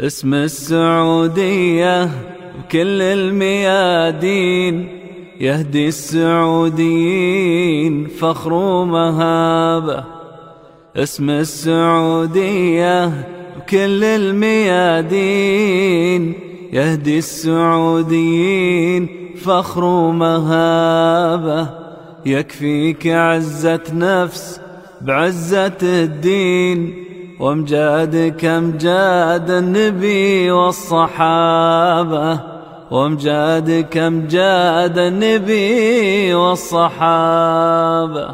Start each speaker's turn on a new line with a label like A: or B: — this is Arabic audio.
A: اسم السعودية بكل الميادين يهدي السعوديين فخر ومهابة. اسم السعودية بكل الميادين يهدي السعوديين فخر ومهابة. يكفيك عزة نفس بعزة الدين. وامجادك امجاد النبي والصحابة؟ وامجادك امجاد النبي والصحابة؟